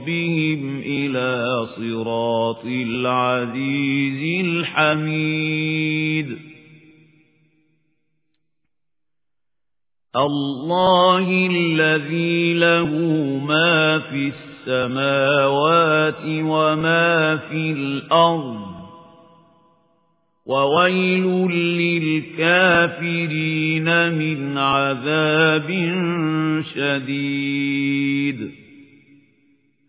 ربهم إلى صراط العزيز الحميد. الله الذي له ما في السماوات وما في الأرض وويل للكافرين من عذاب شديد.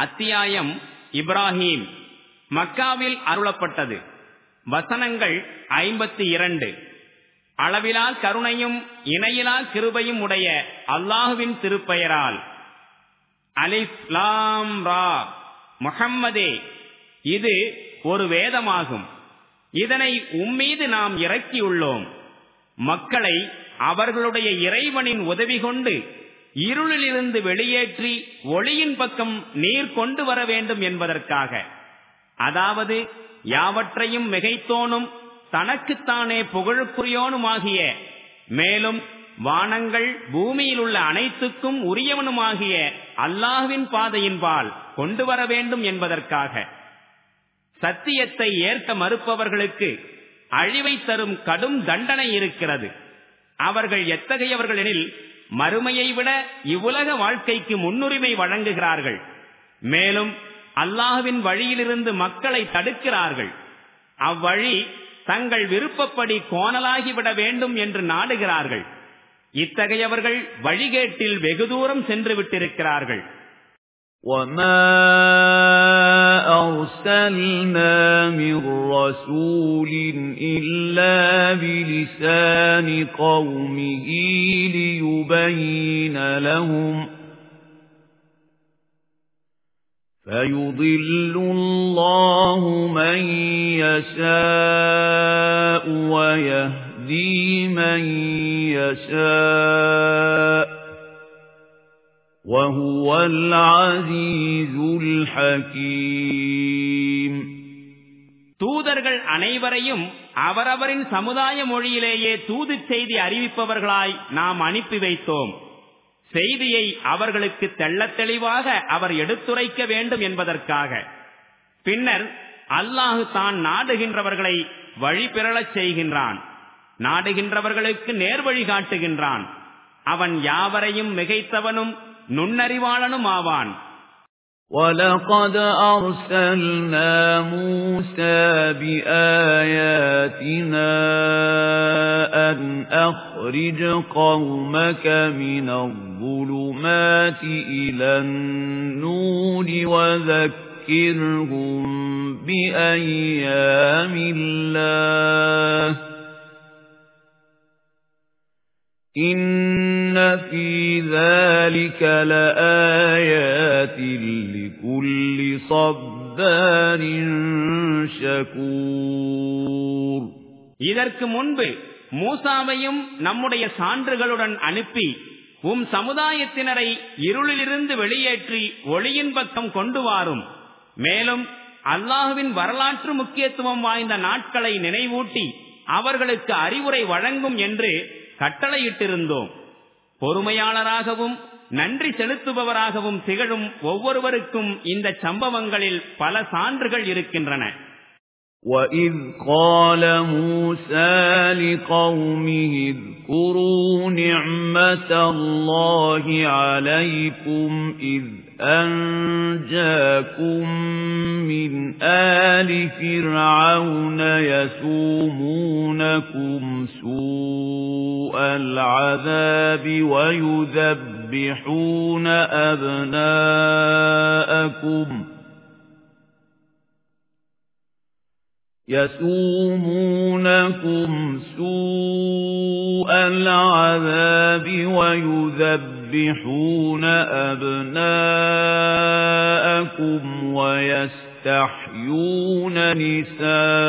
அத்தியாயம் இப்ராஹிம். மக்காவில் அருளப்பட்டது. வசனங்கள் ஐம்பத்தி இரண்டு. அளவிலா கருணையும் இணையிலா கிருபையும் உடைய அல்லாஹுவின் திருப்பெயரால். அலிஸ்லாம் ரா. முஹம்மதே இது ஒரு வேதமாகும். இதனை உம்மீது நாம் இறக்கியுள்ளோம். மக்களை அவர்களுடைய இறைவனின் உதவி கொண்டு இருளிலிருந்து வெளியேற்றி ஒளியின் பக்கம் நீர் கொண்டு வர வேண்டும் என்பதற்காக. அதாவது யாவற்றையும் மிகைத்தோனும் தனக்குத்தானே புகழுக்குரியோனுமாகிய மேலும் வானங்கள் பூமியில் உள்ள அனைத்துக்கும் உரியவனுமாகிய அல்லாஹுவின் பாதையின்பால் கொண்டு வர வேண்டும் என்பதற்காக. சத்தியத்தை ஏற்க மறுப்பவர்களுக்கு அழிவை தரும் கடும் தண்டனை இருக்கிறது. அவர்கள் எத்தகையவர்களெனில் மறுமையை விட இவ்வுலக வாழ்க்கைக்கு முன்னுரிமை வழங்குகிறார்கள் மேலும் அல்லாஹுவின் வழியிலிருந்து மக்களை தடுக்கிறார்கள் அவ்வழி தங்கள் விருப்பப்படி கோணலாகிவிட வேண்டும் என்று நாடுகிறார்கள் இத்தகையவர்கள் வழிகேட்டில் வெகு தூரம் சென்று விட்டிருக்கிறார்கள் وَمَا أَرْسَلْنَا مِن رَّسُولٍ إِلَّا بِلِسَانِ قَوْمِهِ لِيُبَيِّنَ لَهُمْ فَيُضِلُّ اللَّهُ مَن يَشَاءُ وَيَهْدِي مَن يَشَاءُ وَهُوَ الْعَزِيزُ الْحَكِيمُ தூதர்கள் அனைவரையும் அவரவரின் சமுதாய மொழியிலேயே தூது செய்தி அறிவிப்பவர்களாய் நாம் அனுப்பி வைத்தோம் செய்தியை அவர்களுக்கு தெள்ளத் தெளிவாக அவர் எடுத்துரைக்க வேண்டும் என்பதற்காக பின்னர் அல்லாஹு தான் நாடுகின்றவர்களை வழி பெறலச் செய்கின்றான் நாடுகின்றவர்களுக்கு நேர்வழி காட்டுகின்றான் அவன் யாவரையும் மிகைத்தவனும் நுண்ணறிவாளனும் ஆவான் وَلَقَدْ أَرْسَلْنَا مُوسَى بِآيَاتِنَا أَنْ أَخْرِجْ قَوْمَكَ مِنَ الظُّلُمَاتِ إِلَى النُّورِ وَذَكِّرْهُم بِأَيَّامِ اللَّهِ إِنَّ فِي ذَلِكَ لَآيَاتٍ لِكُلِّ صَبَّارٍ شَكُورٍ இதற்கு முன்பு மூசாவையும் நம்முடைய சான்றுகளுடன் அனுப்பி உம் சமுதாயத்தினரை இருளிலிருந்து வெளியேற்றி ஒளியின் பக்கம் கொண்டு வாரும் மேலும் அல்லாஹுவின் வரலாற்று முக்கியத்துவம் வாய்ந்த நாட்களை நினைவூட்டி அவர்களுக்கு அறிவுரை வழங்கும் என்று கட்டளையிட்டிருந்தோம் பொறுமையாளராகவும் நன்றி செலுத்துபவராகவும் திகழும் ஒவ்வொருவருக்கும் இந்த சம்பவங்களில் பல சான்றுகள் இருக்கின்றன وَإِذْ قَالَ مُوسَى لِقَوْمِهِ اذْكُرُوا نِعْمَةَ اللَّهِ عَلَيْكُمْ إِذْ أنجاكم من آل فرعون يسومونكم سوء العذاب ويذبحون أبناءكم يسومونكم سوء العذاب ويذبحون أبناءكم ويستحيون نساءكم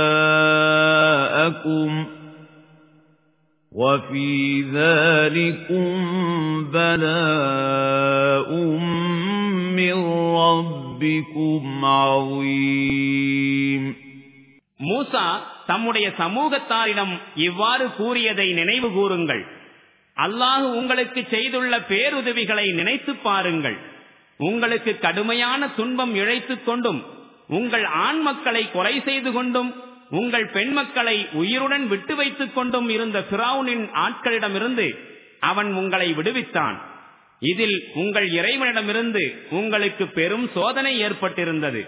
وفي ذلكم بلاء من ربكم عظيم. மூசா தம்முடைய சமூகத்தாரிடம் இவ்வாறு கூறியதை நினைவு கூறுங்கள். அல்லாஹு உங்களுக்கு செய்துள்ள பேருதவிகளை நினைத்து பாருங்கள். உங்களுக்கு கடுமையான துன்பம் இழைத்துக் கொண்டும் உங்கள் ஆண் மக்களை கொலை செய்து கொண்டும் உங்கள் பெண் மக்களை உயிருடன் விட்டு வைத்துக் கொண்டும் இருந்த பிராவுனின் ஆட்களிடமிருந்து அவன் உங்களை விடுவித்தான். இதில் உங்கள் இறைவனிடமிருந்து உங்களுக்கு பெரும் சோதனை ஏற்பட்டிருந்தது.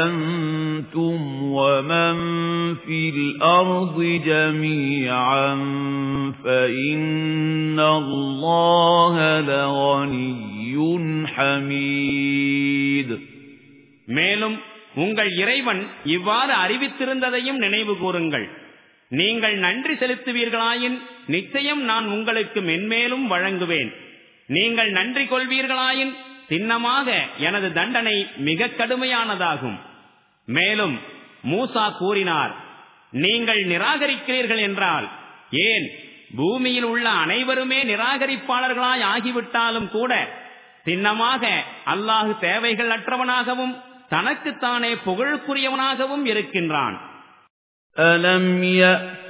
أنتم ومن في الأرض جميعا فإن الله لغني حميد மேலும் உங்கள் இறைவன் இவ்வாறு அறிவித்திருந்ததையும் நினைவு கூறுங்கள் நீங்கள் நன்றி செலுத்துவீர்களாயின் நிச்சயம் நான் உங்களுக்கு மென்மேலும் வழங்குவேன் நீங்கள் நன்றி கொள்வீர்களாயின் சின்னமாக எனது தண்டனை மிக கடுமையானதாகும். மேலும் மூசா கூறினார் நீங்கள் நிராகரிக்கிறீர்கள் என்றால் ஏன் பூமியில் உள்ள அனைவருமே நிராகரிப்பாளர்களாய் ஆகிவிட்டாலும் கூட சின்னமாக அல்லாஹு தேவைகள் அற்றவனாகவும் தனக்குத்தானே புகழுக்குரியவனாகவும் இருக்கின்றான்.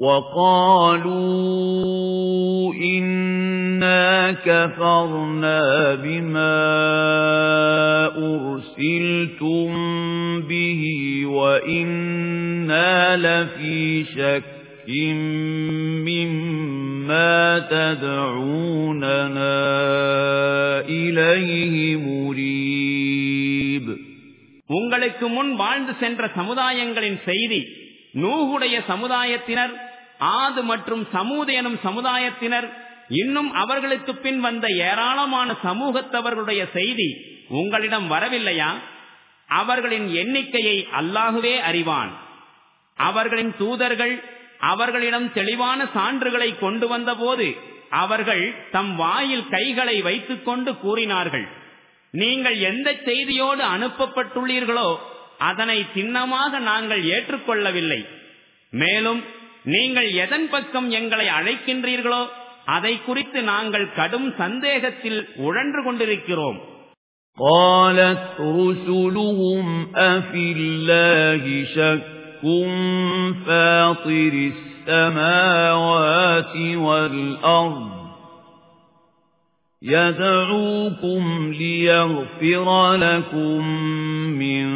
وَقَالُوا إِنَّا كَفَرْنَا بِمَا أُرْسِلْتُم بِهِ وَإِنَّا لَفِي شَكٍّ مِّمَّا تَدْعُونَنَا إِلَيْهِ مُرِيبٍ உங்களுக்கு முன் வாழ்ந்து சென்ற சமுதாயங்களின் செய்தி நூகுடைய சமுதாயத்தினர் ஆது மற்றும் சமூது எனும் சமுதாயத்தினர் இன்னும் அவர்களுக்கு பின் வந்த ஏராளமான சமூகத்தவர்களுடைய செய்தி உங்களிடம் வரவில்லையா? அவர்களின் எண்ணிக்கையை அல்லாகுவே அறிவான். அவர்களின் தூதர்கள் அவர்களிடம் தெளிவான சான்றுகளை கொண்டு வந்தபோது அவர்கள் தம் வாயில் கைகளை வைத்துக் கொண்டு கூறினார்கள். நீங்கள் எந்த செய்தியோடு அனுப்பப்பட்டுள்ளீர்களோ அதனை சின்னமாக நாங்கள் ஏற்றுக்கொள்ளவில்லை. மேலும் நீங்கள் எதன் பக்கம் எங்களை அழைக்கின்றீர்களோ அதை குறித்து நாங்கள் கடும் சந்தேகத்தில் உழன்று கொண்டிருக்கிறோம் قالت رسلهم أفي الله شك فاطر السماوات والأرض يدعوكم ليغفر لكم من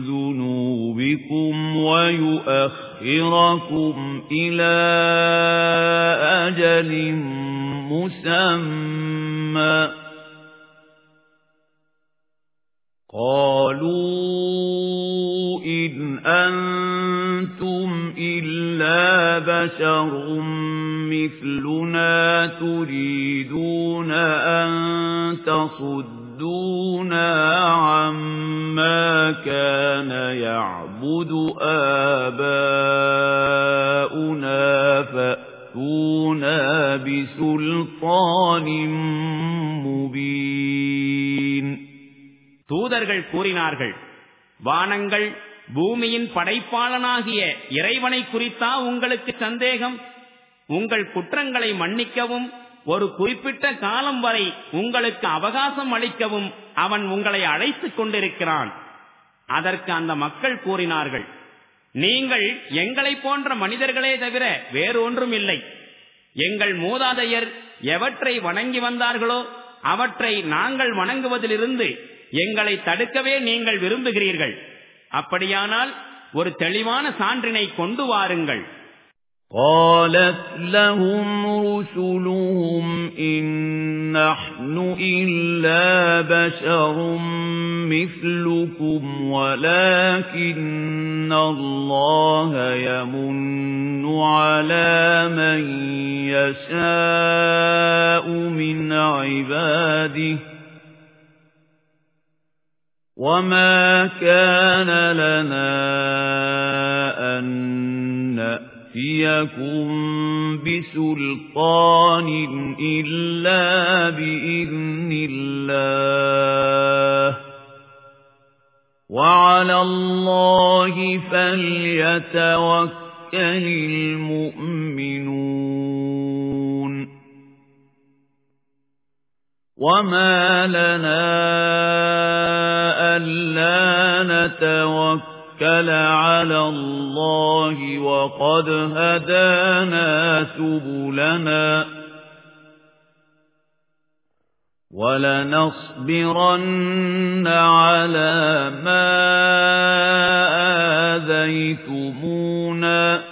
ذنوبكم ويؤخركم إلى أجل مسمى. قالوا إن أنتم إلا بشر مثلنا تريدون أن تصدونا عما كان يعبد آباؤنا فأتونا بسلطان مبين தூதர்கள் கூறினார்கள் வானங்கள் பூமியின் படைப்பாளனாகிய இறைவனை குறித்தா உங்களுக்கு சந்தேகம் உங்கள் குற்றங்களை மன்னிக்கவும் ஒரு குறிப்பிட்ட காலம் வரை உங்களுக்கு அவகாசம் அளிக்கவும் அவன் உங்களை அழைத்துக் கொண்டிருக்கிறான். அதற்கு அந்த மக்கள் கூறினார்கள் நீங்கள் எங்களை போன்ற மனிதர்களே தவிர வேறு ஒன்றும் இல்லை. எங்கள் மூதாதையர் எவற்றை வணங்கி வந்தார்களோ அவற்றை நாங்கள் வணங்குவதிலிருந்து எங்களை தடுக்கவே நீங்கள் விரும்புகிறீர்கள். அப்படியானால் ஒரு தெளிவான சான்றினை கொண்டு வாருங்கள். قالت لهم رسلهم إن نحن إلا بشر مثلكم ولكن الله يمن على من يشاء من عباده وَمَا كَانَ لَنَا أَن نَّأْتِيَكُم بِسُلْطَانٍ إِلَّا بِإِذْنِ اللَّهِ وَعَلَى اللَّهِ فَلْيَتَوَكَّلِ الْمُؤْمِنُونَ وَمَا لَنَا أَلَّا نَتَوَكَّلَ عَلَى اللَّهِ وَقَدْ هَدَانَا سُبُلَنَا. وَلَنَصْبِرَنَّ عَلَى مَا آذَيْتُمُونَا.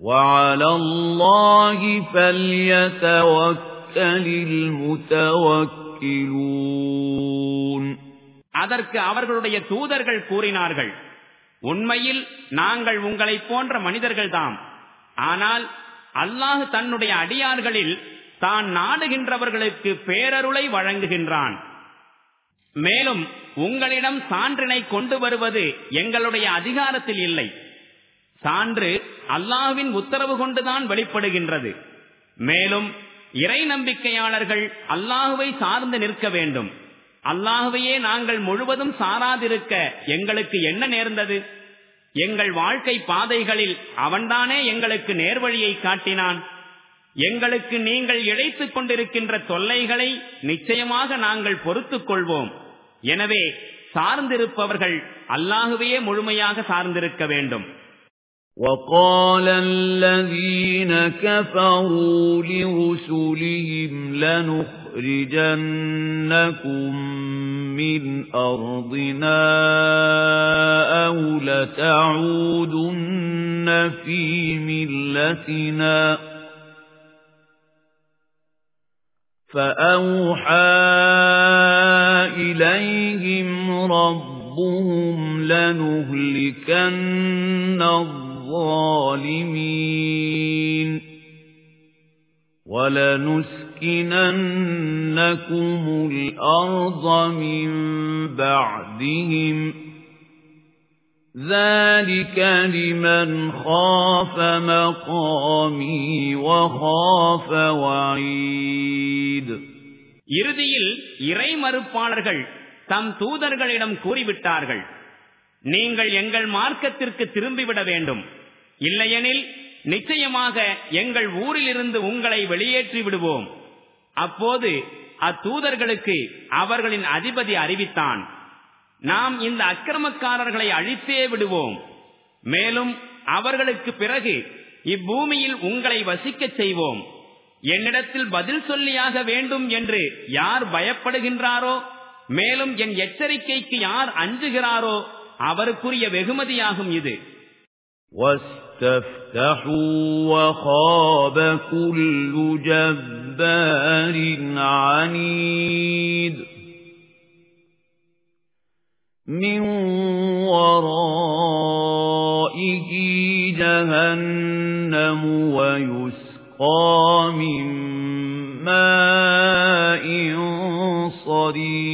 وَعَلَى اللَّهِ فَلْيَتَوَكَّلِ الْمُتَوَكِّلُونَ. அதற்கு அவர்களுடைய தூதர்கள் கூறினார்கள் உண்மையில் நாங்கள் உங்களை போன்ற மனிதர்கள்தாம். ஆனால் அல்லாஹு தன்னுடைய அடியார்களில் தான் நாடுகின்றவர்களுக்கு பேரருளை வழங்குகின்றான். மேலும் உங்களிடம் சான்றினை கொண்டு வருவது எங்களுடைய அதிகாரத்தில் இல்லை. சான்று அல்லாஹுவின் உத்தரவு கொண்டுதான் வெளிப்படுகின்றது. மேலும் இறை நம்பிக்கையாளர்கள் அல்லாஹுவை சார்ந்து நிற்க வேண்டும். அல்லாஹுவையே நாங்கள் முழுவதும் சாராதிருக்க எங்களுக்கு என்ன நேர்ந்தது எங்கள் வாழ்க்கை பாதைகளில் அவன்தானே எங்களுக்கு நேர்வழியை காட்டினான் எங்களுக்கு நீங்கள் இழைத்துக் கொண்டிருக்கின்ற தொல்லைகளை நிச்சயமாக நாங்கள் பொறுத்துக் கொள்வோம் எனவே சார்ந்திருப்பவர்கள் அல்லாஹுவையே முழுமையாக சார்ந்திருக்க வேண்டும் وَقَالَ الَّذِينَ كَفَرُوا لِرُسُلِهِمْ لَنُخْرِجَنَّكُم مِّنْ أَرْضِنَا أَوْ لَتَعُودُنَّ فِي مِلَّتِنَا فَأَوْحَى إِلَيْهِمْ رَبُّهُمْ لَنُهْلِكَنَّ الظَّالِمِينَ وَلَنُسْكِنَنَّكُمُ الْأَرْضَ مِنْ بَعْدِهِمْ ذَلِكَ لِمَنْ خَافَ مَقَامِي وَخَافَ وَعِيدِ இறுதியில் இறை மறுப்பாளர்கள் தம் தூதர்களிடம் கூறிவிட்டார்கள் நீங்கள் எங்கள் மார்க்கத்திற்கு திரும்பிவிட வேண்டும் இல்லையெனில் நிச்சயமாக எங்கள் ஊரிலிருந்து உங்களை வெளியேற்றி விடுவோம். அப்போது அத்தூதர்களுக்கு அவர்களின் அதிபதி அறிவித்தான். நாம் இந்த அக்கிரமக்காரர்களை அழித்தே விடுவோம். மேலும் அவர்களுக்கு பிறகு இப்பூமியில் உங்களை வசிக்கச் செய்வோம். என்னிடத்தில் பதில் சொல்லியாக வேண்டும் என்று யார் பயப்படுகின்றாரோ மேலும் என் எச்சரிக்கைக்கு யார் அஞ்சுகிறாரோ அவருக்குரிய வெகுமதியாகும் இது. واستفتحوا وخاب كل جبار عنيد. مِنْ وَرَائِهِ جَهَنَّمُ وَيُسْقَى مِنْ مَاءٍ صَدِيدٍ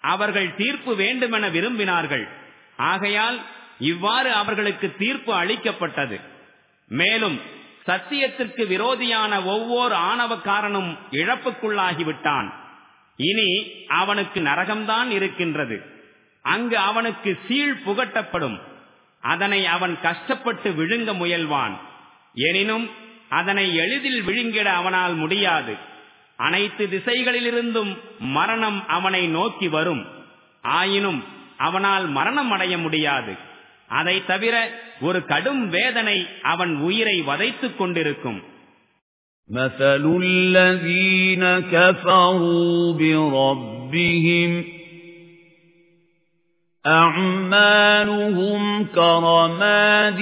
அவர்கள் தீர்ப்பு வேண்டுமென விரும்பினார்கள். ஆகையால் இவ்வாறு அவர்களுக்கு தீர்ப்பு அளிக்கப்பட்டது. மேலும் சத்தியத்திற்கு விரோதியான ஒவ்வொரு ஆணவக்காரனும் இழப்புக்குள்ளாகிவிட்டான். இனி அவனுக்கு நரகம்தான் இருக்கின்றது. அங்கு அவனுக்கு சீழ் புகட்டப்படும். அதனை அவன் கஷ்டப்பட்டு விழுங்க முயல்வான். எனினும் அதனை எளிதில் விழுங்கிட அவனால் முடியாது. அனைத்து திசைகளிலிருந்தும் மரணம் அவனை நோக்கி வரும் ஆயினும் அவனால் மரணம் அடைய முடியாது அதை தவிர ஒரு கடும் வேதனை அவன் உயிரை வதைத்துக் கொண்டிருக்கும் مثل الذين كفروا بربهم أعمالهم كرماد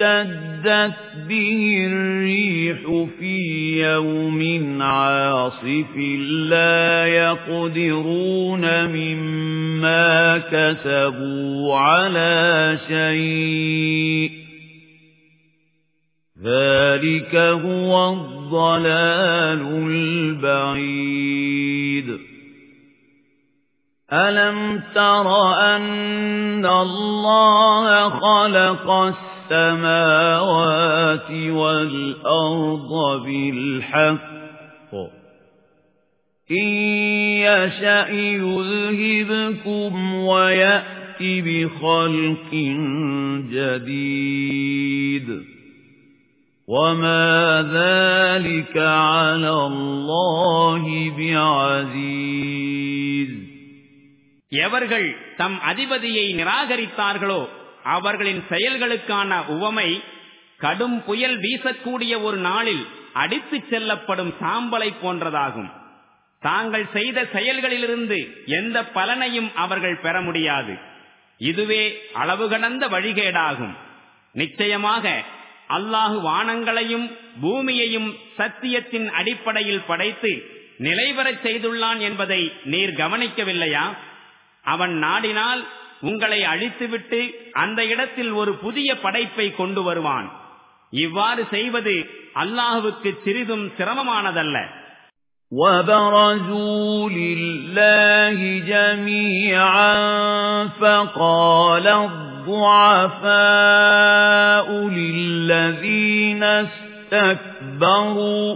اشتدت به الريح في يوم عاصف لا يقدرون مما كسبوا على شيء. ذلك هو الضلال البعيد. أَلَمْ تَرَ أَنَّ اللَّهَ خَلَقَ السَّمَاوَاتِ وَالْأَرْضَ بِالْحَقِّ إِن يَشَأْ يُذْهِبْكُمْ وَيَأْتِ بِخَلْقٍ جَدِيدٍ وَمَا ذَلِكَ عَلَى اللَّهِ بِعَزِيزٍ எவர்கள் தம் அதிபதியை நிராகரித்தார்களோ அவர்களின் செயல்களுக்கான உவமை கடும் புயல் வீசக்கூடிய ஒரு நாளில் அடித்துச் செல்லப்படும் சாம்பலை போன்றதாகும். தாங்கள் செய்த செயல்களிலிருந்து எந்த பலனையும் அவர்கள் பெற முடியாது. இதுவே அளவு கடந்த வழிகேடாகும். நிச்சயமாக அல்லாஹு வானங்களையும் பூமியையும் சத்தியத்தின் அடிப்படையில் படைத்து நிலைவரச் செய்துள்ளான் என்பதை நீர் கவனிக்கவில்லையா? அவன் நாடினால் உங்களை அழித்துவிட்டு அந்த இடத்தில் ஒரு புதிய படைப்பை கொண்டு வருவான் இவ்வாறு செய்வது அல்லாஹுவுக்கு சிறிதும் சிரமமானதல்ல وَبَرَزُوا لِلَّهِ جَمِيعًا فَقَالَ الضُّعَفَاءُ لِلَّذِينَ اسْتَكْبَرُوا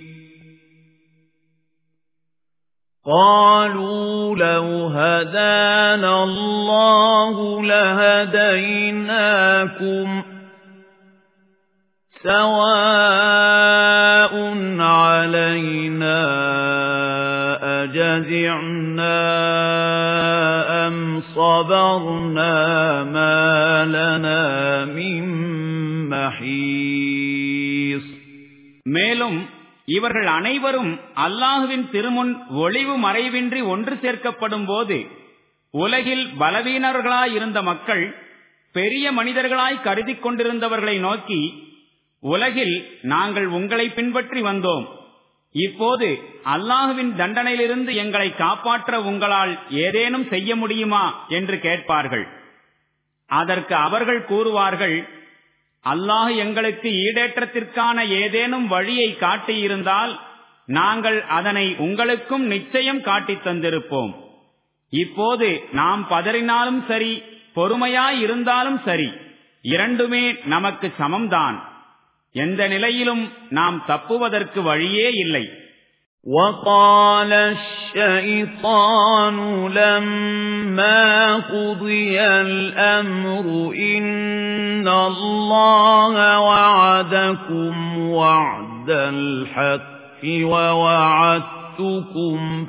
قالوا لو هدانا الله لهديناكم سواء علينا أجزعنا أم صبرنا ما لنا من محيص மேலும் இவர்கள் அனைவரும் அல்லாஹுவின் திருமுன் ஒளிவு மறைவின்றி ஒன்று சேர்க்கப்படும் போது உலகில் பலவீனர்களாயிருந்த மக்கள் பெரிய மனிதர்களாய் கருதி கொண்டிருந்தவர்களை நோக்கி உலகில் நாங்கள் உங்களை பின்பற்றி வந்தோம். இப்போது அல்லாஹுவின் தண்டனையிலிருந்து எங்களை காப்பாற்ற உங்களால் ஏதேனும் செய்ய முடியுமா? என்று கேட்பார்கள். அதற்கு அவர்கள் கூறுவார்கள் அல்லாஹ் எங்களுக்கு ஈடேற்றத்திற்கான ஏதேனும் வழியை காட்டியிருந்தால் நாங்கள் அதனை உங்களுக்கும் நிச்சயம் காட்டித் தந்திருப்போம். இப்போது நாம் பதறினாலும் சரி பொறுமையாயிருந்தாலும் சரி இரண்டுமே நமக்கு சமம்தான். எந்த நிலையிலும் நாம் தப்புவதற்கு வழியே இல்லை. وقال الشيطان لما قضي الأمر إن الله وعدكم وعد الحق ووعدتكم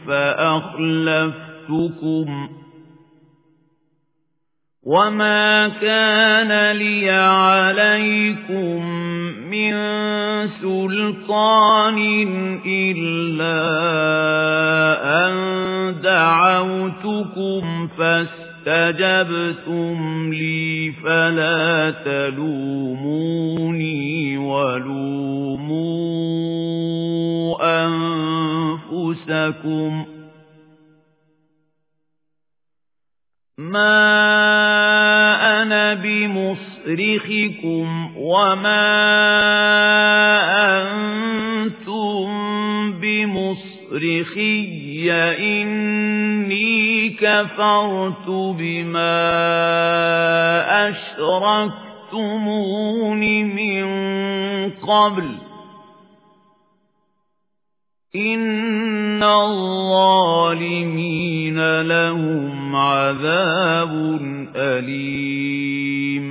فأخلفتكم وَمَا كَانَ لِيَ عَلَيْكُمْ مِنْ سُلْطَانٍ إِلَّا أَنْ دَعَوْتُكُمْ فَاسْتَجَبْتُمْ لِي فَلَا تَلُومُونِي وَلُومُوا أَنفُسَكُمْ مَا أَنَا بِمُصْرِخِكُمْ وَمَا أَنْتُمْ بِمُصْرِخِيَّ إِنِّي كَفَرْتُ بِمَا أَشْرَكْتُمُونِ مِنْ قَبْلُ إِنَّ الظَّالِمِينَ لَهُمْ عَذَابٌ أَلِيمٌ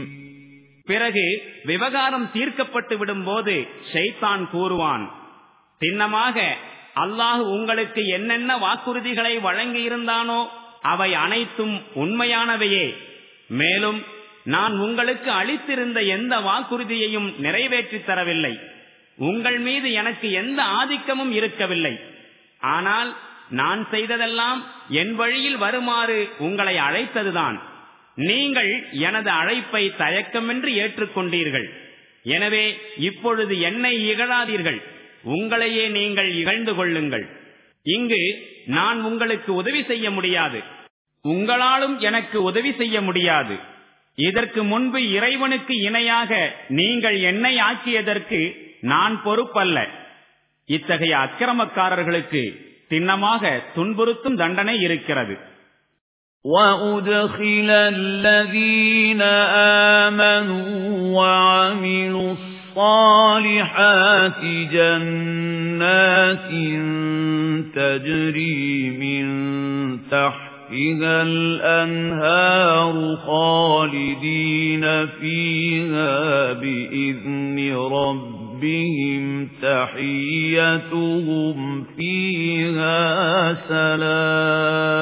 பிறகு விவகாரம் தீர்க்கப்பட்டு விடும்போது ஷைத்தான் கூறுவான் சின்னமாக அல்லாஹ் உங்களுக்கு என்னென்ன வாக்குறுதிகளை வழங்கியிருந்தானோ அவை அனைத்தும் உண்மையானவையே மேலும் நான் உங்களுக்கு அளித்திருந்த எந்த வாக்குறுதியையும் நிறைவேற்றித் தரவில்லை உங்கள் மீது எனக்கு எந்த ஆதிக்கமும் இருக்கவில்லை. ஆனால் நான் செய்ததெல்லாம் என் வழியில் வருமாறு உங்களை அழைத்ததுதான். நீங்கள் எனது அழைப்பை தயக்கமின்றி ஏற்றுக்கொண்டீர்கள். எனவே இப்பொழுது என்னை இகழாதீர்கள். உங்களையே நீங்கள் இகழ்ந்து கொள்ளுங்கள். இங்கு நான் உங்களுக்கு உதவி செய்ய முடியாது. உங்களாலும் எனக்கு உதவி செய்ய முடியாது. இதற்கு முன்பு இறைவனுக்கு இணையாக நீங்கள் என்னை ஆக்கியதற்கு நான் பொறுப்பல்ல இத்தகைய அக்கிரமக்காரர்களுக்கு சின்னமாக துன்புறுத்தும் தண்டனை இருக்கிறது وَأُدْخِلَ الَّذِينَ آمَنُوا وَعَمِلُوا الصَّالِحَاتِ جَنَّاتٍ تَجْرِي مِنْ تَحْتِهَا الْأَنْهَارُ خَالِدِينَ فِيهَا بِإِذْنِ رَبِّهِمْ رَبِّهِمْ تَحِيَّتُهُمْ فِيهَا سَلَامٌ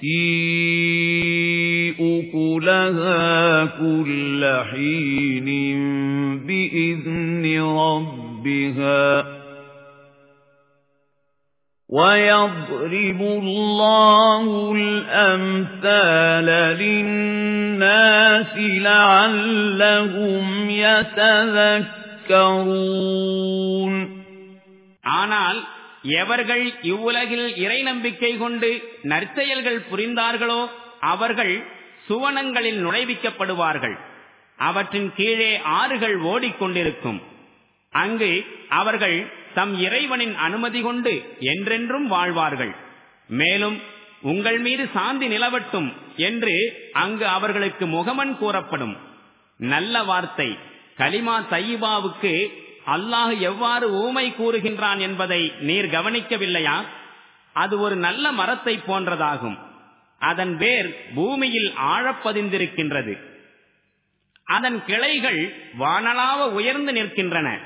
تُؤْتِي أُكُلَهَا كُلَّ حِينٍ بِإِذْنِ رَبِّهَا وَيَضْرِبُ اللَّهُ الْأَمْثَالَ لِلنَّاسِ لَعَلَّهُمْ يَتَذَكَّرُونَ ஆனால் எவர்கள் இவ்வுலகில் இறை நம்பிக்கை கொண்டு நற்செயல்கள் புரிந்தார்களோ அவர்கள் சுவனங்களில் நுழைவிக்கப்படுவார்கள். அவற்றின் கீழே ஆறுகள் ஓடிக்கொண்டிருக்கும். அங்கு அவர்கள் தம் இறைவனின் அனுமதி கொண்டு என்றென்றும் வாழ்வார்கள். மேலும் உங்கள் மீது சாந்தி நிலவட்டும் என்று அங்கு அவர்களுக்கு முகமன் கூறப்படும். நல்ல வார்த்தை. கலிமா தையிபாவுக்கு அல்லாஹ் எவ்வாறு ஊமை கூறுகின்றான் என்பதை நீர் கவனிக்கவில்லையா? அது ஒரு நல்ல மரத்தை போன்றதாகும். அதன் வேர் பூமியில் ஆழப்பதிந்திருக்கின்றது. அதன் கிளைகள் வானலாவ உயர்ந்து நிற்கின்றன.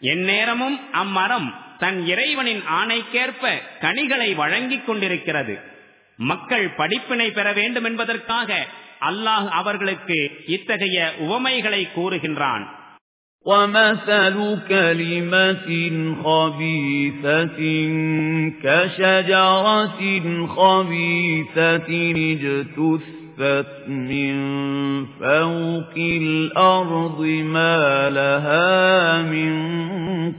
எந்நேரமும் அம்மரம் தன் இறைவனின் ஆணைக்கேற்ப கனிகளை வழங்கிக் கொண்டிருக்கிறது. மக்கள் படிப்பினை பெற வேண்டும் என்பதற்காக அல்லாஹ் அவர்களுக்கு இத்தகைய உவமைகளை கூறுகின்றான். وَمَثَلُ كَلِمَةٍ خَبِيثَةٍ كَشَجَرَةٍ خَبِيثَةٍ اجْتُثَّتْ مِنْ فَوْقِ الْأَرْضِ مَا لَهَا مِنْ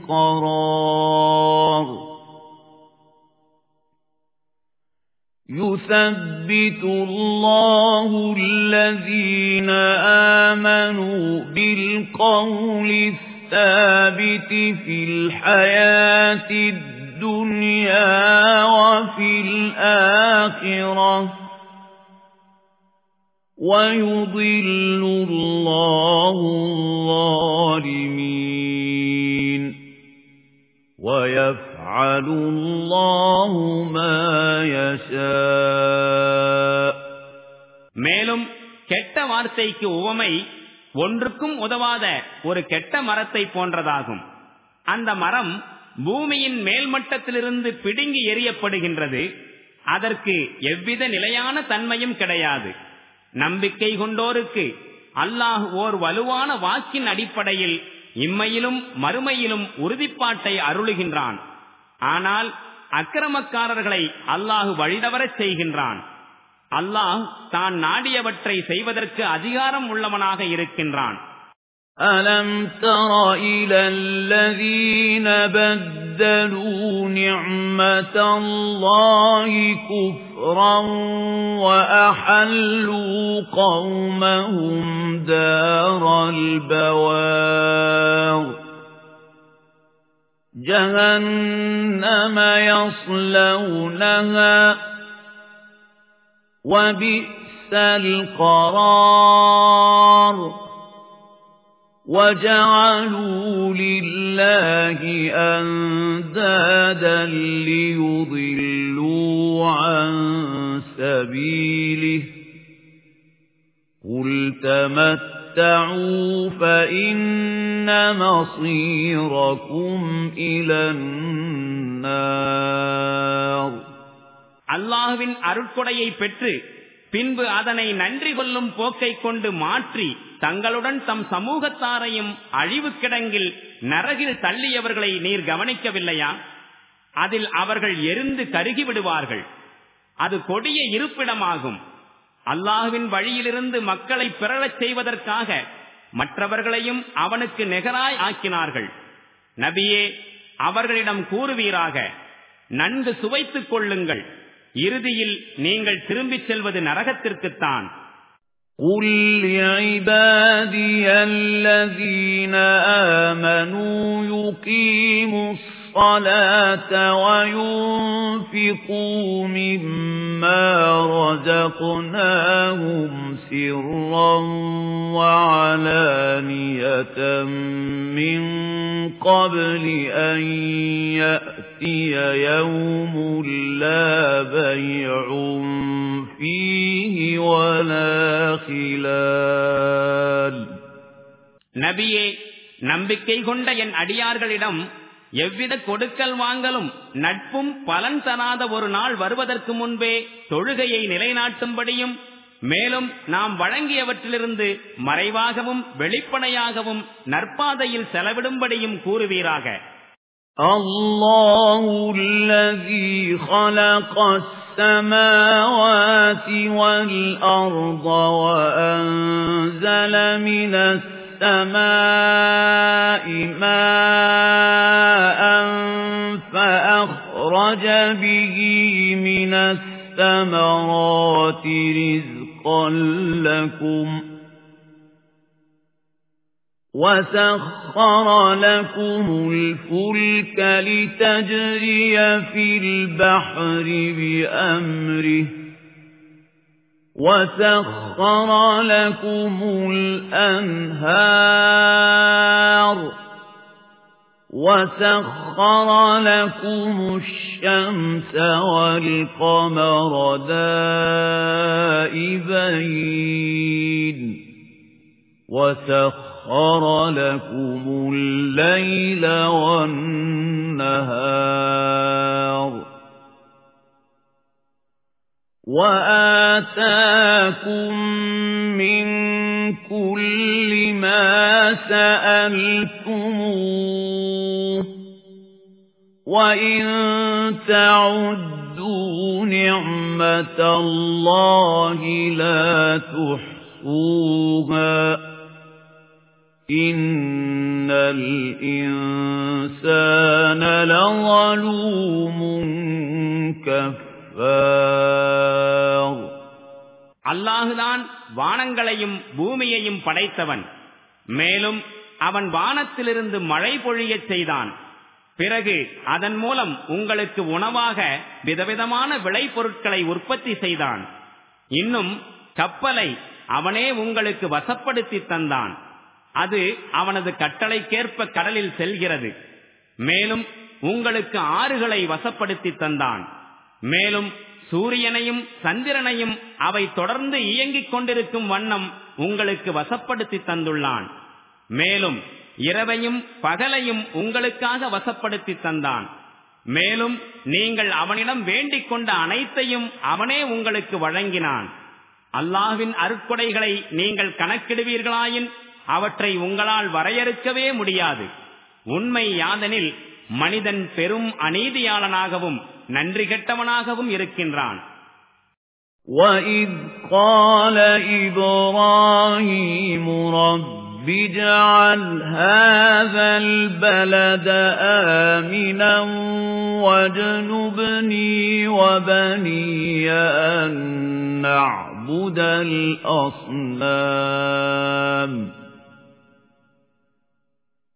قَرَارٍ يُثَبِّتُ اللَّهُ الَّذِينَ آمَنُوا بِالْقَوْلِ الثَّابِتِ فِي الْحَيَاةِ الدُّنْيَا وَفِي الْآخِرَةِ وَيُضِلُّ اللَّهُ الظَّالِمِينَ وَيَفْعَلُ يَفْعَلُ اللَّهُ مَا يَشَاءُ மேலும் கெட்ட வார்த்தைக்கு உவமை ஒன்றுக்கும் உதவாத ஒரு கெட்ட மரத்தை போன்றதாகும் அந்த மரம் பூமியின் மேல்மட்டத்திலிருந்து பிடுங்கி எறியப்படுகின்றது அதற்கு எவ்வித நிலையான தன்மையும் கிடையாது நம்பிக்கை கொண்டோருக்கு அல்லாஹ் ஓர் வலுவான வாக்கின் அடிப்படையில் இம்மையிலும் மறுமையிலும் உறுதிப்பாட்டை அருளுகின்றான் ஆனால் அக்கிரமக்காரர்களை அல்லாஹு வழிதவரச் செய்கின்றான் அல்லாஹ் தான் நாடியவற்றை செய்வதற்கு அதிகாரம் உள்ளவனாக இருக்கின்றான் أَلَمْ تَرَ إِلَى الَّذِينَ بَدَّلُوا نِعْمَةَ اللَّهِ كُفْرًا وَأَحَلُّوا قَوْمَهُمْ دَارَ الْبَوَارِ جهنم يصلونها وبئس القرار وجعلوا لله أندادا ليضلوا عن سبيله قل تمت تَتَمَتَّعُوا فَإِنَّ مَصِيرَكُمْ إِلَى النَّارِ அல்லாஹ்வின் அருட்கொடையை பெற்று பின்பு அதனை நன்றி கொள்ளும் போக்கை கொண்டு மாற்றி தங்களுடன் தம் சமூகத்தாரையும் அழிவு கிடங்கில் நரகில் தள்ளியவர்களை நீர் கவனிக்கவில்லையா அதில் அவர்கள் எரிந்து கருகி விடுவார்கள் அது கொடிய இருப்பிடமாகும் அல்லாஹுவின் வழியிலிருந்து மக்களை பிறழச் செய்வதற்காக மற்றவர்களையும் அவனுக்கு நிகராய் ஆக்கினார்கள் நபியே அவர்களிடம் கூறுவீராக நன்கு சுவைத்துக் கொள்ளுங்கள் இறுதியில் நீங்கள் திரும்பிச் செல்வது நரகத்திற்குத்தான் قُلْ لِعِبَادِيَ الَّذِينَ آمَنُوا يُقِيمُوا الصَّلَاةَ وَيُنْفِقُوا مِمَّا رَزَقْنَاهُمْ سِرًّا وَعَلَانِيَةً مِنْ قَبْلِ أَنْ يَأْتِيَ يَوْمٌ لَا بَيْعٌ فِيهِ وَلَا خِلَالٌ நபியே நம்பிக்கை கொண்ட என் அடியார்களிடம் எவ்வித கொடுக்கல் வாங்கலும் நட்பும் பலன் தராத ஒரு நாள் வருவதற்கு முன்பே தொழுகையை நிலைநாட்டும்படியும் மேலும் நாம் வழங்கியவற்றிலிருந்து மறைவாகவும் வெளிப்படையாகவும் நற்பாதையில் செலவிடும்படியும் கூறுவீராக الله الذي خلق السماوات والأرض وأنزل من السماء ماء فأخرج به من الثمرات رزقا لكم وسخر لكم الفلك لتجري في البحر بأمره وَسَخَّرَ لَكُمُ الْأَنْهَارَ وَسَخَّرَ لَكُمُ الشَّمْسَ وَالْقَمَرَ دَائِبَيْنِ وَسَخَّرَ لَكُمُ اللَّيْلَ وَالنَّهَارَ وَآتَاكُم مِّن كُلِّ بما سألتموه وإن تعدوا نعمة الله لا تحصوها إن الإنسان لظلوم كفار அல்லாஹுதான் வானங்களையும் பூமியையும் படைத்தவன். மேலும் அவன் வானத்திலிருந்து மழை பொழியச் செய்தான். பிறகு அதன் மூலம் உங்களுக்கு உணவாக விதவிதமான விளைபொருட்களை உற்பத்தி செய்தான். இன்னும் கப்பலை அவனே உங்களுக்கு வசப்படுத்தி தந்தான். அது அவனது கட்டளைக்கேற்ப கடலில் செல்கிறது. மேலும் உங்களுக்கு ஆறுகளை வசப்படுத்தி தந்தான். மேலும் சூரியனையும் சந்திரனையும் அவை தொடர்ந்து இயங்கிக் கொண்டிருக்கும் வண்ணம் உங்களுக்கு வசப்படுத்தி தந்துள்ளான். மேலும் இரவையும் பகலையும் உங்களுக்காக வசப்படுத்தி தந்தான். மேலும் நீங்கள் அவனிடம் வேண்டிக் கொண்ட அனைத்தையும் அவனே உங்களுக்கு வழங்கினான். அல்லாஹின் அருட்கொடைகளை நீங்கள் கணக்கிடுவீர்களாயின் அவற்றை உங்களால் வரையறுக்கவே முடியாது. உண்மை யாதனில் மனிதன் பெரும் அநீதியாளனாகவும் நன்றி கெட்டவனாகவும் இருக்கின்றான் وَإِذْ قَالَ إِبْرَاهِيمُ رَبِّ اجْعَلْ هَذَا الْبَلَدَ آمِنًا وَاجْنُبْنِي وَبَنِيَّ أَن نَّعْبُدَ الْأَصْنَامَ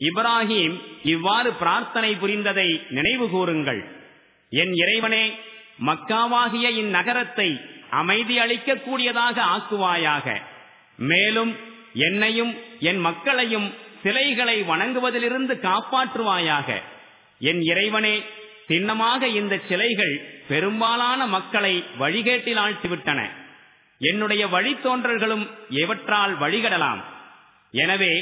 இப்ராஹிம் இவ்வாறு பிரார்த்தனை புரிந்ததை நினைவு கூறுங்கள். என் இறைவனே மக்காவாகிய இந்நகரத்தை அமைதி அளிக்கக்கூடியதாக ஆக்குவாயாக. மேலும் என்னையும் என் மக்களையும் சிலைகளை வணங்குவதிலிருந்து காப்பாற்றுவாயாக. என் இறைவனே சின்னமாக இந்த சிலைகள் பெரும்பாலான மக்களை வழிகேட்டில் ஆழ்த்திவிட்டன. என்னுடைய வழித்தோன்றல்களும் எவற்றால் வழிகடலாம். எனவே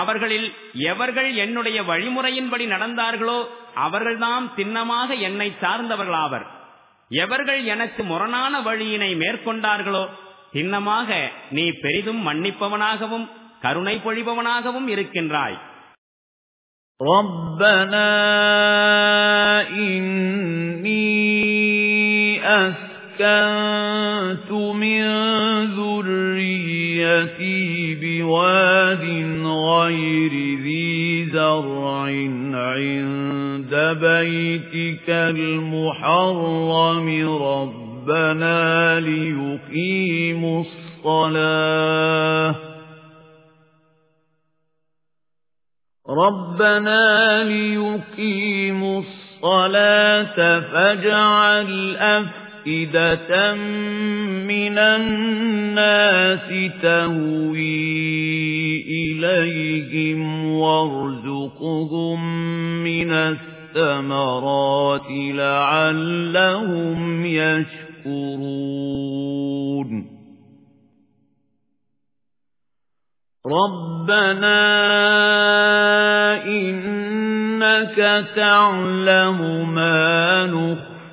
அவர்களில் எவர்கள் என்னுடைய வழிமுறையின்படி நடந்தார்களோ அவர்கள்தாம் சின்னமாக என்னை சார்ந்தவர்களாவர் எவர்கள் எனக்கு முரணான வழியினை மேற்கொண்டார்களோ சின்னமாக நீ பெரிதும் மன்னிப்பவனாகவும் கருணை பொழிபவனாகவும் இருக்கின்றாய் رَبَّنَا إِنِّي أَسْكَنتُ مِن ذُرِّيَّتِي بِوَادٍ غَيْرِ ذِي زَرْعٍ عِندَ بَيْتِكَ الْمُحَرَّمِ رَبَّنَا لِيُقِيمُوا الصَّلَاةَ. رَبَّنَا لِيُقِيمُوا الصَّلَاةَ فَاجْعَلْ أَفْئِدَةً مِنَ النَّاسِ تَهْوِي إِلَيْهِمْ وَارْزُقْهُم مِّنَ الثَّمَرَاتِ لَعَلَّهُمْ يَشْكُرُونَ. رَبَّنَا إِنَّكَ تَعْلَمُ مَا نُخْفِي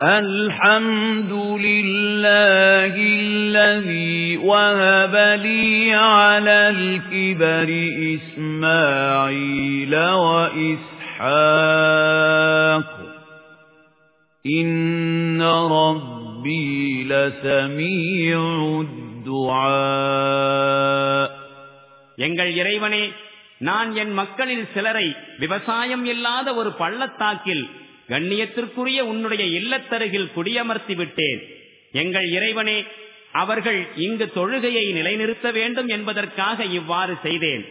الحمد لله الذي وهب لي على الكبر إسماعيل وإسحاق إن ربي لسميع الدعاء எங்கள் இறைவனே நான் என் மக்களில் சிலரை விவசாயம் இல்லாத ஒரு பள்ளத்தாக்கில் கண்ணியத்திற்குரிய உன்னுடைய இல்லத்தருகில் குடியமர்த்தி விட்டேன். எங்கள் இறைவனே அவர்கள் இங்கு தொழுகையை நிலைநிறுத்த வேண்டும் என்பதற்காக இவ்வாறு செய்தேன்.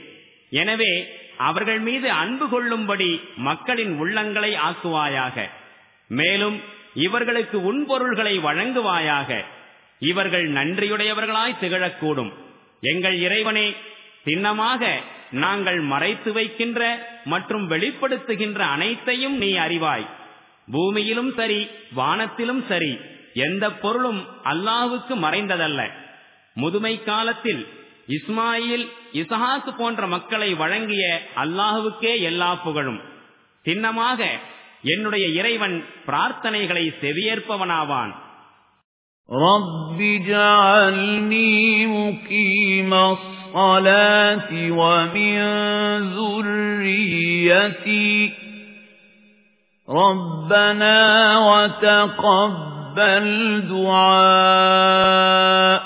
எனவே அவர்கள் மீது அன்பு கொள்ளும்படி மக்களின் உள்ளங்களை ஆக்குவாயாக. மேலும் இவர்களுக்கு உண்பொருள்களை வழங்குவாயாக. இவர்கள் நன்றியுடையவர்களாய் திகழக்கூடும். எங்கள் இறைவனே சின்னமாக நாங்கள் மறைத்து வைக்கின்ற மற்றும் வெளிப்படுத்துகின்ற அனைத்தையும் நீ அறிவாய். பூமியிலும் சரி வானத்திலும் சரி எந்த பொருளும் அல்லாஹுக்கு மறைந்ததல்ல முதுமை காலத்தில் இஸ்மாயில் இசஹாக்கு போன்ற மக்களை வழங்கிய அல்லாஹுக்கே எல்லா புகழும் சின்னமாக என்னுடைய இறைவன் பிரார்த்தனைகளை செவியேற்பவனாவான் رب اجعلني مقيم الصلاة ومن ذريتي ربنا وتقبل دعاء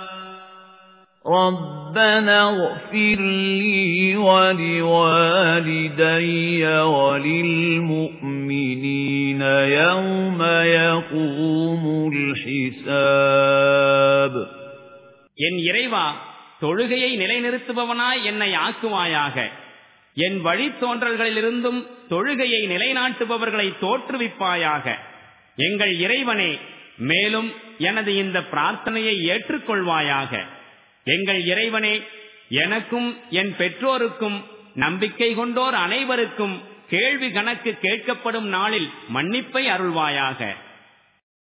ربنا اغفر لي ولوالدي وللمؤمنين يوم يقوم الحساب என் இறைவா தொழுகையை நிலைநிறுத்துபவனாய் என்னை ஆக்குவாயாக என் வழித்தோன்றல்களிலிருந்தும் தொழுகையை நிலைநாட்டுபவர்களை தோற்றுவிப்பாயாக எங்கள் இறைவனே மேலும் எனது இந்த பிரார்த்தனையை ஏற்றுக்கொள்வாயாக எங்கள் இறைவனே எனக்கும் என் பெற்றோருக்கும் நம்பிக்கை கொண்டோர் அனைவருக்கும் கேள்வி கணக்கு கேட்கப்படும் நாளில் மன்னிப்பை அருள்வாயாக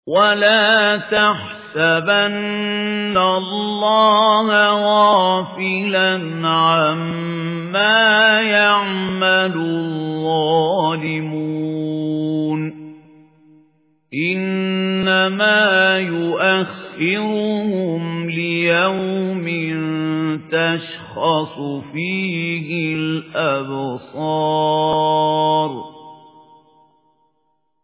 ولا تحسبن الله غافلا عما يعمل الظالمون إنما يؤخرهم ليوم تشخص فيه الأبصار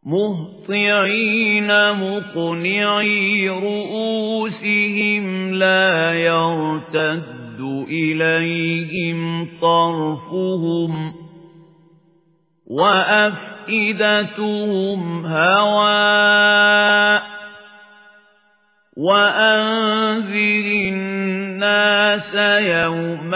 مهطعين مقنعي رؤوسهم لا يرتد إليهم طرفهم وأفئدتهم هواء وأنذر الناس يوم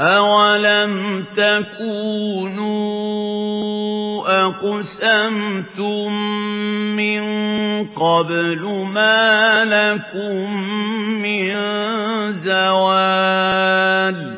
أولم تكونوا أقسمتم من قبل ما لكم من زوال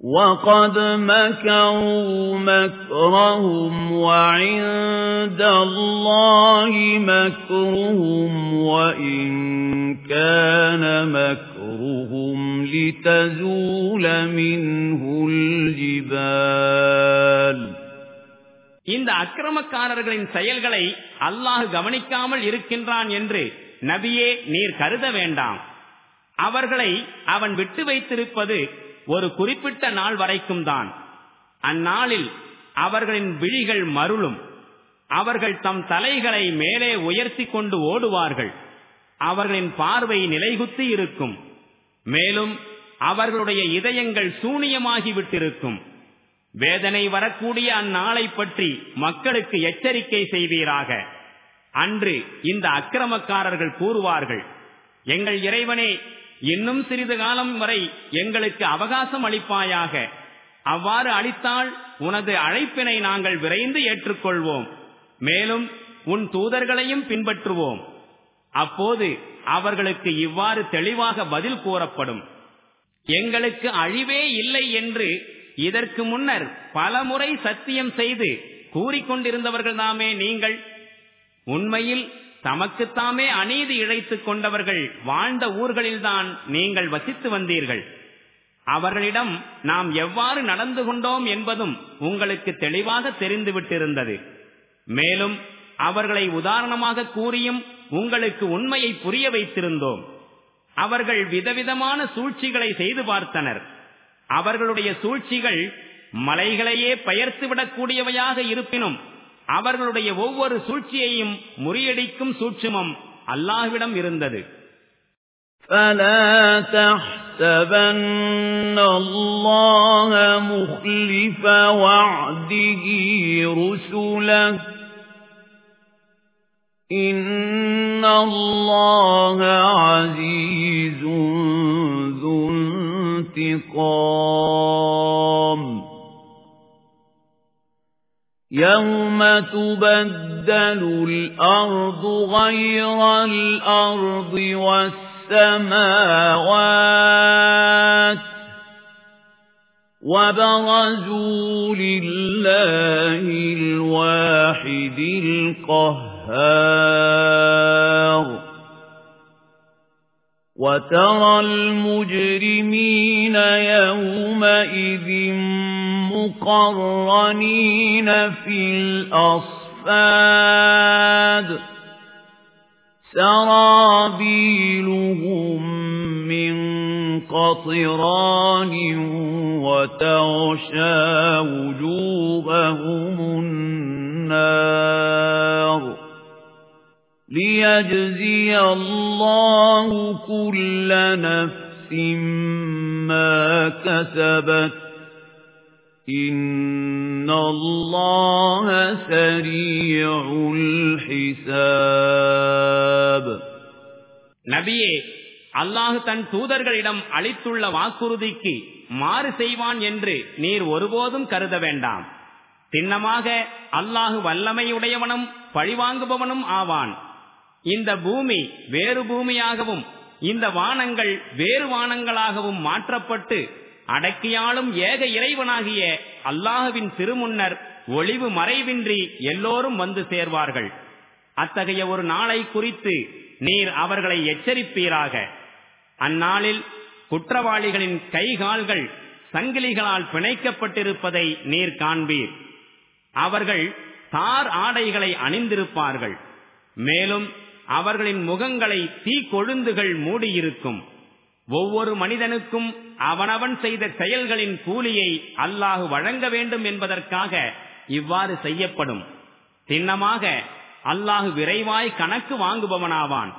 وَقَدْ مَكَرُوا مَكْرَهُمْ وَعِندَ اللَّهِ مَكْرُهُمْ وَإِنْ كَانَ مَكْرُهُمْ لِتَزُولَ مِنْهُ الْجِبَالُ இந்த அக்கிரமக்காரர்களின் செயல்களை அல்லாஹ் கவனிக்காமல் இருக்கின்றான் என்று நபியே நீர் கருத வேண்டாம் அவர்களை அவன் விட்டு வைத்திருப்பது ஒரு குறிப்பிட்ட நாள் வரைக்கும் தான். அந்நாளில் அவர்களின் விழிகள் மருளும். அவர்கள் தம் தலைகளை மேலே உயர்த்தி கொண்டு ஓடுவார்கள். அவர்களின் பார்வை நிலைகுத்தி இருக்கும். மேலும் அவர்களுடைய இதயங்கள் சூனியமாகிவிட்டிருக்கும் வேதனை வரக்கூடிய அந்நாளை பற்றி மக்களுக்கு எச்சரிக்கை செய்வீராக. அன்று இந்த அக்கிரமக்காரர்கள் கூறுவார்கள் எங்கள் இறைவனே இன்னும் சிறிது காலம் வரை எங்களுக்கு அவகாசம் அளிப்பாயாக. அவ்வாறு அளித்தால் உனது அழைப்பினை நாங்கள் விரைந்து ஏற்றுக்கொள்வோம். மேலும் உன் தூதர்களையும் பின்பற்றுவோம். அப்போது அவர்களுக்கு இவ்வாறு தெளிவாக பதில் கூறப்படும். எங்களுக்கு அழிவே இல்லை என்று இதற்கு முன்னர் பலமுறை சத்தியம் செய்து கூறிக்கொண்டிருந்தவர்கள் தாமே நீங்கள். உண்மையில் தமக்குத்தாமே அநீதி இழைத்துக் கொண்டவர்கள் வாழ்ந்த ஊர்களில்தான் நீங்கள் வசித்து வந்தீர்கள். அவர்களிடம் நாம் எவ்வாறு நடந்து கொண்டோம் என்பதும் உங்களுக்கு தெளிவாக தெரிந்துவிட்டிருந்தது மேலும் அவர்களை உதாரணமாக கூறியும் உங்களுக்கு உண்மையை புரிய வைத்திருந்தோம். அவர்கள் விதவிதமான சூழ்ச்சிகளை செய்து பார்த்தனர். அவர்களுடைய சூழ்ச்சிகள் மலைகளையே பெயர்த்துவிடக்கூடியவையாக இருப்பினும் அவர்களுடைய ஒவ்வொரு சூழ்ச்சியையும் முறியடிக்கும் சூட்சுமம் அல்லாஹ்விடம் இருந்தது فلا تحسبن الله مخلف وعده رسله إن الله عزيز ذو انتقام يوم تبدل الأرض غير الأرض والسماوات وبرزوا لله الواحد القهار وترى المجرمين يومئذ مقرنين في الأصفاد. سرابيلهم من قطران وتغشى وجوههم النار. ليجزي الله كل نفس ما كسبت إِنَّ اللَّهَ سَرِيعُ الْحِسَابِ நபியே அல்லாஹ் தன் தூதர்களிடம் அளித்துள்ள வாக்குறுதிக்கு மாறு செய்வான் என்று நீர் ஒருபோதும் கருத வேண்டாம் சின்னமாக அல்லாஹு வல்லமையுடையவனும் பழிவாங்குபவனும் ஆவான் இந்த பூமி வேறு பூமியாகவும் இந்த வானங்கள் வேறு வானங்களாகவும் மாற்றப்பட்டு அடக்கியாலும் ஏக இறைவனாகிய அல்லாஹுவின் திருமுன்னர் ஒளிவு மறைவின்றி எல்லோரும் வந்து சேர்வார்கள். அத்தகைய ஒரு நாளை குறித்து நீர் அவர்களை எச்சரிப்பீராக. அந்நாளில் குற்றவாளிகளின் கைகால்கள் சங்கிலிகளால் பிணைக்கப்பட்டிருப்பதை நீர் காண்பீர். அவர்கள் தார் ஆடைகளை அணிந்திருப்பார்கள். மேலும் அவர்களின் முகங்களை தீ கொழுந்துகள் மூடியிருக்கும். ஒவ்வொரு மனிதனுக்கும் அவனவன் செய்த செயல்களின் கூலியை அல்லாஹு வழங்க வேண்டும் என்பதற்காக இவ்வாறு செய்யப்படும் சின்னமாக அல்லாஹு விரைவாய் கணக்கு வாங்குபவனாவான்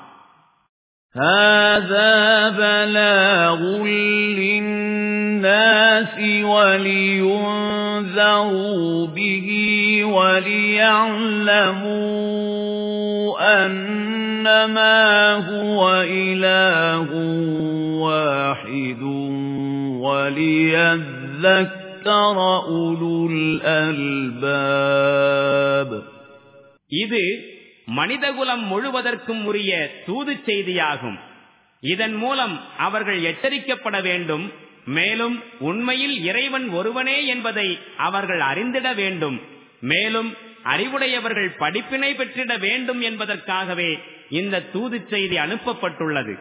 هذا بلاغ للناس ولينذروا به وليعلموا أنما هو إله واحد وَلِيَذَّكَّرَ أُولُو الْأَلْبَابِ இது மனிதகுலம் முழுவதற்கும் உரிய தூது செய்தியாகும் இதன் மூலம் அவர்கள் எச்சரிக்கப்பட வேண்டும் மேலும் உண்மையில் இறைவன் ஒருவனே என்பதை அவர்கள் அறிந்திட வேண்டும் மேலும் அறிவுடையவர்கள் படிப்பினை பெற்றிட வேண்டும் என்பதற்காகவே இந்த தூது செய்தி அனுப்பப்பட்டுள்ளது